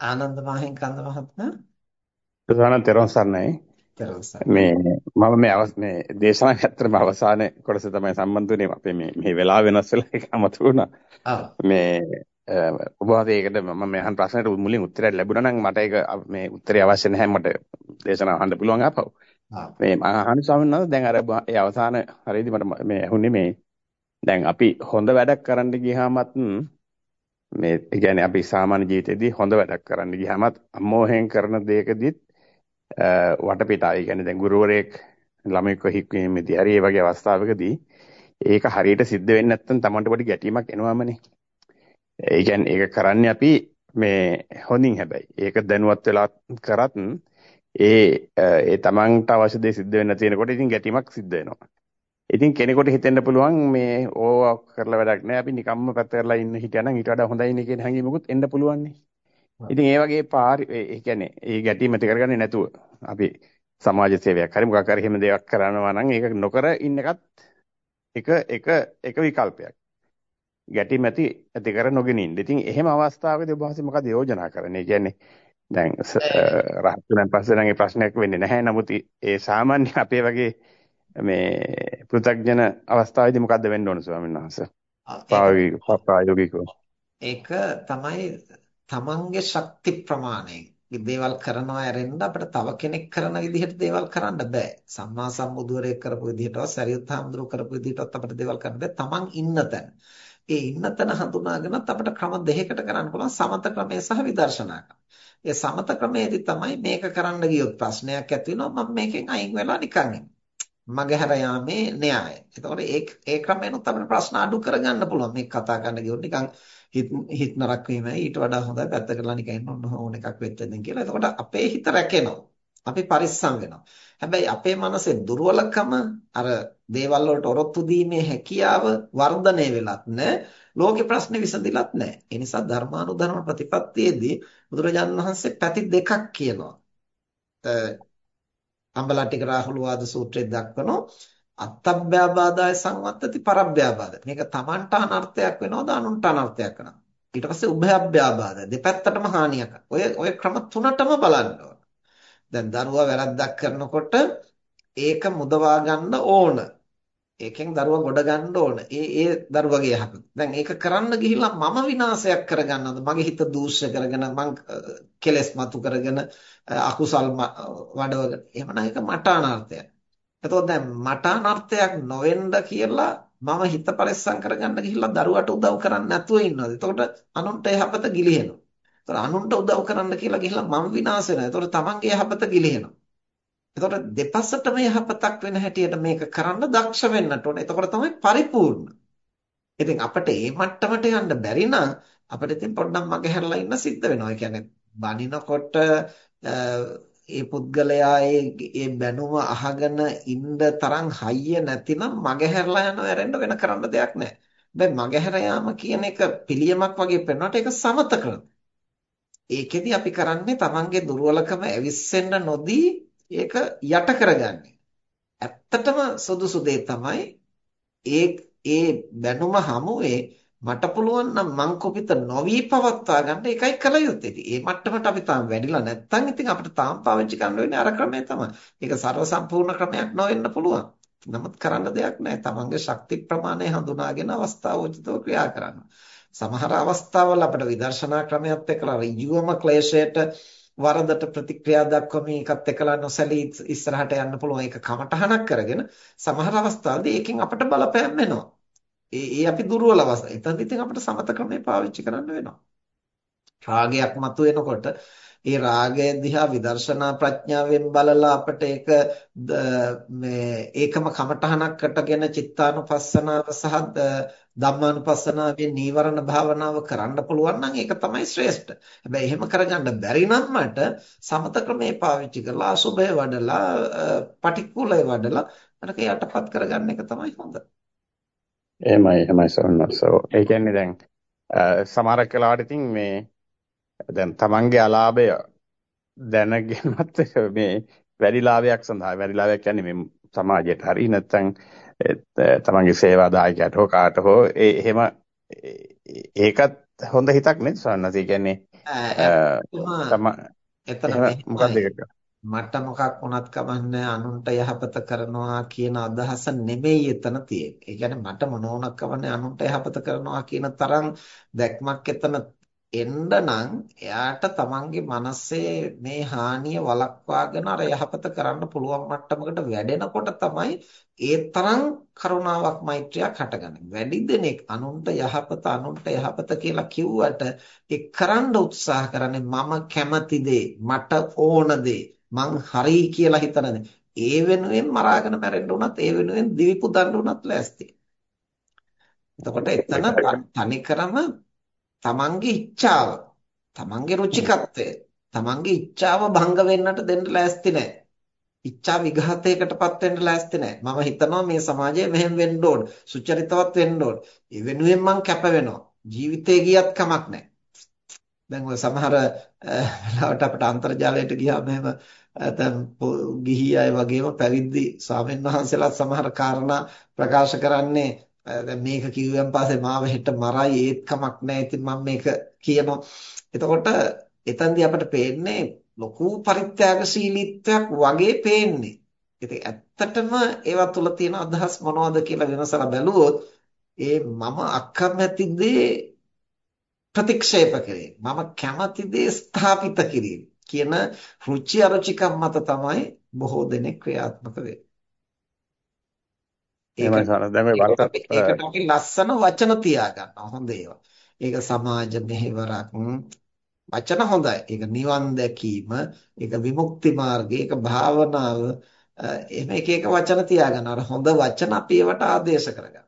ආනන්ද මහින්කන්ද මහත්මයා? ප්‍රධාන තෙරුවන් සරණයි මේ මම මේ මේ දේශනාව ඇත්තටම අවසාන කොටස තමයි සම්බන්ධ වෙන්නේ. අපේ මේ මේ වෙලාව වෙනස් වෙලා ඒක අමතක වුණා. මේ ඔබ වහන්සේ ඒකට මම මේ අහන ප්‍රශ්නෙට මුලින් උත්තරයක් ලැබුණා නම් මට ඒක මේ උත්තරය අවශ්‍ය නැහැ. මට දේශනාව අහන්න පුළුවන් ආපහු. මේ මම අහන්නේ ස්වාමීන් වහන්සේ දැන් අර ඒ අවසාන හරියදී මට මේ ඇහුනේ මේ දැන් අපි හොඳ වැඩක් කරන්න ගියාමත් මේ කියන්නේ අපි සාමාන්‍ය ජීවිතේදී හොඳ වැඩක් කරන්න ගියාමත් අමෝහයෙන් කරන දෙයකදීත් වටපිටාව. ඒ කියන්නේ දැන් ගුරුවරයෙක් ළමයෙක්ව හික්වීමේදී හරි ඒ වගේ අවස්ථාවකදී ඒක හරියට සිද්ධ වෙන්නේ නැත්නම් Tamanට පොඩි ගැටීමක් එනවාමනේ. ඒ කියන්නේ ඒක කරන්නේ අපි මේ හොඳින් හැබැයි. ඒක දැනුවත් වෙලා කරත් ඒ ඒ Tamanට අවශ්‍ය දේ සිද්ධ වෙන්න තියෙනකොට ඉතින් ගැටීමක් සිද්ධ වෙනවා. ඉතින් කෙනෙකුට හිතෙන්න පුළුවන් මේ ඕවා කරලා වැඩක් නැහැ අපි නිකම්ම පැත්ත කරලා ඉන්න හිටියනම් ඊට වඩා හොඳයි නේ කියන හැඟීමකුත් එන්න පුළුවන් නේ. ඉතින් ඒ වගේ පාරි ඒ කියන්නේ ඒ ගැටීම ඇති කරගන්නේ නැතුව අපි සමාජ සේවයක් හරි මොකක් හරි එහෙම දෙයක් කරනවා නම් ඒක නොකර ඉන්න එකත් එක එක එක විකල්පයක්. ගැටීම ඇති ඇති කර නොගෙන ඉන්න. ඉතින් එහෙම අවස්ථාවකදී ඔබ වහන්සේ මොකද යෝජනා කරන්නේ? කියන්නේ දැන් රහත්තුන් පස්සේ නම් ඒ ප්‍රශ්නයක් වෙන්නේ නැහැ. නමුත් ඒ සාමාන්‍ය අපේ වගේ මේ පෘථග්ජන අවස්ථාවේදී මොකද්ද වෙන්න ඕන ස්වාමීන් වහන්සේ? ප්‍රායෝගිකව. ඒක තමයි තමන්ගේ ශක්ති ප්‍රමාණයෙන් දේවල් කරනවා ඇරෙන්න අපිට තව කෙනෙක් කරන විදිහට දේවල් කරන්න බෑ. සම්මා සම්බුදුරේ කරපු විදිහටවත් සරියුත් හාමුදුරුවෝ කරපු විදිහටවත් අපිට දේවල් කරන්න බෑ. තමන් ඉන්න තැන. ඒ ඉන්න තැන හඳුනාගෙනත් අපිට ක්‍රම දෙකකට කරන්න පුළුවන් සමත ක්‍රමය සහ විදර්ශනා ක්‍රමය. ඒ සමත ක්‍රමයේදී තමයි මේක කරන්න ගියොත් ප්‍රශ්නයක් ඇති වෙනවා මම මේකෙන් අයින් වෙලා නිකන් මගහැර යාමේ න්‍යාය. එතකොට ඒ ඒ ක්‍රමයෙන්ුත් අපිට ප්‍රශ්න අඩු කරගන්න පුළුවන්. මේක කතා කරන්න ගියොත් නිකන් හිත හිත නරක වීමයි ඊට වඩා හොඳයි පැත්ත කරලා නිකන් ඉන්න ඕන ඕන එකක් වෙච්ච දෙන් කියලා. එතකොට අපේ හිත රැකෙනවා. අපි පරිස්සම් වෙනවා. හැබැයි අපේ මනසේ දුර්වලකම අර දේවල් වලට ඔරොත්තු දීමේ හැකියාව වර්ධනය වෙලත් නැහැ. ලෝකේ ප්‍රශ්නේ විසඳිලත් නැහැ. ඒ නිසා ධර්මානුධර්ම ප්‍රතිපත්තියේදී බුදුරජාණන් වහන්සේ පැති දෙකක් කියනවා. අම්බලට්ටික රාහුල වාද සූත්‍රයේ දක්වනවා අත්තබ්බ්‍යාබාධය සංවත්තති පරබ්බ්‍යාබාධ. මේක Tamanට අනර්ථයක් වෙනවද අනුන්ට අනර්ථයක් වෙනවද? ඊට පස්සේ උභයබ්බ්‍යාබාධ දෙපැත්තටම හානියක්. ඔය ඔය ක්‍රම තුනටම බලන්න ඕන. දැන් දරුවා වැරද්දක් කරනකොට ඒක මුදවා ගන්න ඕන. ඒකෙන් දරුවා ගොඩ ගන්න ඕන. ඒ ඒ දරුවගේ යහපත. දැන් ඒක කරන්න ගිහිල්ලා මම විනාශයක් කරගන්නවද? මගේ හිත දූෂ්‍ය කරගෙන මං කෙලස් මතු කරගෙන අකුසල් වඩවගෙන. එහෙමනම් ඒක මට අනර්ථයක්. එතකොට දැන් මට අනර්ථයක් නොවෙන්න කියලා මම හිත පරිස්සම් කරගන්න ගිහිල්ලා දරුවට උදව් කරන්නේ නැතුව ඉන්නවද? එතකොට අනුන්ට යහපත ගිලිහෙනවා. එතකොට අනුන්ට උදව් කරන්න කියලා ගිහිල්ලා මම විනාශ වෙනවා. එතකොට තමන්ගේ යහපත ගිලිහෙනවා. එතකොට දෙපසටම යහපතක් වෙන හැටියට මේක කරන්න දක්ෂ වෙන්නට ඕනේ. එතකොට තමයි පරිපූර්ණ. ඉතින් අපිට මේ මට්ටමට යන්න බැරි නම් අපිට ඉතින් පොඩ්ඩක් මගහැරලා ඉන්න සිද්ධ වෙනවා. ඒ කියන්නේ බනිනකොට ඒ පුද්ගලයා ඒ බැනුම අහගෙන ඉන්න තරම් හයිය නැතිනම් මගහැරලා යනවා ඇරෙන්න වෙන කරන්න දෙයක් නැහැ. දැන් මගහැර යාම කියන එක පිළියමක් වගේ පෙන්වනට ඒක සමත ක්‍රම. ඒකෙදි අපි කරන්නේ Tamange දුර්වලකම ඇවිස්සෙන්න නොදී ඒක යට කරගන්නේ. ඇත්තටම සුදුසු දේ තමයි ඒ ඒ බැනුම හමුවේ මට පුළුවන් නම් මං කුපිත නොවි පවත්වා ගන්න එකයි කල යුත්තේ. ඉතින් මේ මට්ටමට අපි තාම වැඩිලා නැත්නම් ඉතින් අපිට තාම පාවිච්චි කරන්න වෙන්නේ අර ක්‍රමය තමයි. ඒක ਸਰව සම්පූර්ණ ක්‍රමයක් නොවෙන්න පුළුවන්. නමුත් කරන්න දෙයක් නැහැ. තමන්ගේ ශක්ති ප්‍රමාණය හඳුනාගෙන අවස්ථාවෝචිතව ක්‍රියා කරන්න. සමහර අවස්ථාවල අපිට විදර්ශනා ක්‍රමයක් එක්කලා ඍජුවම ක්ලේශයට වරදට ප්‍රතික්‍රියා දක්වමින් එකත් එක්කලා නොසැලී ඉස්සරහට යන්න පුළුවන් ඒක කමටහනක් කරගෙන සමහර අවස්ථාවලදී ඒකෙන් අපිට බලපෑම් වෙනවා. ඒ ඒ අපි දුර්වල අවස්ථා. එතනදි ඉතින් අපිට සමත ක්‍රමය පාවිච්චි කරන්න වෙනවා. රාගයක් මතුවෙනකොට ඒ රාගය දිහා විදර්ශනා ප්‍රඥාවෙන් බලලා අපිට ඒක මේ ඒකම කමඨහනක් කටගෙන චිත්තානුපස්සනාව සහ ධම්මානුපස්සනාවේ නීවරණ භාවනාව කරන්න පුළුවන් නම් ඒක තමයි ශ්‍රේෂ්ඨ. හැබැයි එහෙම කරගන්න බැරි නම් මට සමත ක්‍රමේ පාවිච්චි කරලා අසුභය වඩලා පටික්කුලය වඩලා මට යටපත් කරගන්න එක තමයි හොඳ. එහෙමයි එහෙමයි සෝන්නසෝ ඒ කියන්නේ දැන් සමහරක් වෙලාවට ඉතින් මේ දැන් තමන්ගේ අලාභය දැනගෙනත් මේ වැඩි ලාභයක් සඳහා වැඩි ලාභයක් කියන්නේ මේ සමාජයට හරි නැත්නම් තමන්ගේ සේවාදායකයට හෝ කාට හෝ ඒ එහෙම ඒකත් හොඳ හිතක් නේ සෝන්නස ඒ කියන්නේ එතන මොකක්ද මට මොකක් වුණත් කමන්නේ අනුන්ට යහපත කරනවා කියන අදහස නෙමෙයි එතන තියෙන්නේ. ඒ කියන්නේ මට මොන වුණත් කමන්නේ අනුන්ට යහපත කරනවා කියන තරම් දැක්මක් එතන එන්න නම් එයාට තමන්ගේ මනසේ මේ හානිය වළක්වාගෙන අර යහපත කරන්න පුළුවන් මට්ටමකට වැඩෙනකොට තමයි ඒ තරම් කරුණාවක් මෛත්‍රියක් හටගන්නේ. වැඩි දෙනෙක් අනුන්ට යහපත අනුන්ට යහපත කියලා කිව්වට ඒ කරන්න උත්සාහ කරන්නේ මම කැමති මට ඕන මං හරි කියලා හිතන ඒ වෙනුවෙන් මරාගෙන මැරෙන්න උනත් ඒ වෙනුවෙන් දිවි පුදන්න උනත් ලෑස්ති. එතකොට එතන තනිකරම තමන්ගේ ඉච්ඡාව, තමන්ගේ රුචිකත්වය, තමන්ගේ ඉච්ඡාව භංග වෙන්නට දෙන්න ලෑස්ති නැහැ. ඉච්ඡා විඝාතයකටපත් වෙන්න ලෑස්ති නැහැ. මම හිතනවා මේ සමාජය මෙහෙම වෙන්න ඕන. සුචරිතවත් වෙන්න ඕන. ඒ වෙනුවෙන් මං කැප වෙනවා. ජීවිතේ ගියත් කමක් නැහැ. දැන් ඔය සමහර වෙලාවට අපිට අන්තර්ජාලයට ගියාම එහෙම දැන් ගිහි අය වගේම පැවිදි ස්වාමීන් වහන්සේලා සමහර කාරණා ප්‍රකාශ කරන්නේ දැන් මේක කිව්වන් පස්සේ මාව හෙට මරයි ඒත් කමක් නැහැ. ඉතින් මම මේක කියනවා. එතකොට එතෙන්දී අපිට පේන්නේ ලොකු පරිත්‍යාගශීලීත්වයක් වගේ පේන්නේ. ඉතින් ඇත්තටම ඒවා තුල තියෙන අදහස් මොනවද කියලා විමසලා බැලුවොත් ඒ මම අකමැති දේ ප්‍රතික්ෂේප කිරීම මම කැමති දේ ස්ථාපිත කිරීම කියන රුචි අරුචිකම් මත තමයි බොහෝ දෙනෙක් ක්‍රියාත්මක වෙන්නේ. එහෙමයි සාර දැන් මේ වරක ඒකට අපි ලස්සන වචන තියාගන්නවා හොඳ ඒවා. ඒක සමාජ මෙහෙවරක් වචන හොඳයි. ඒක නිවන් දැකීම, ඒක විමුක්ති මාර්ගය, ඒක භාවනාව එහෙම එක එක වචන තියාගන්න. අර හොඳ වචන අපි ඒවට ආදේශ කරගන්න.